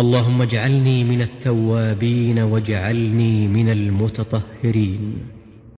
اللهم اجعلني من التوابين واجعلني من المتطهرين